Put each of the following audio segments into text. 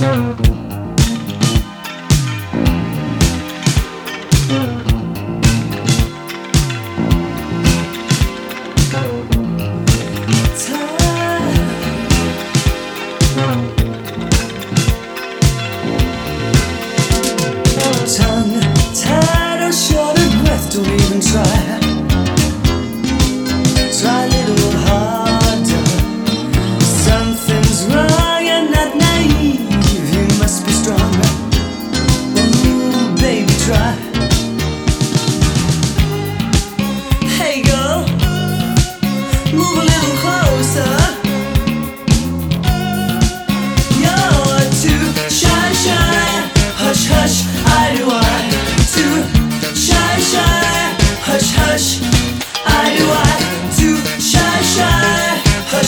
Müzik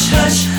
touch.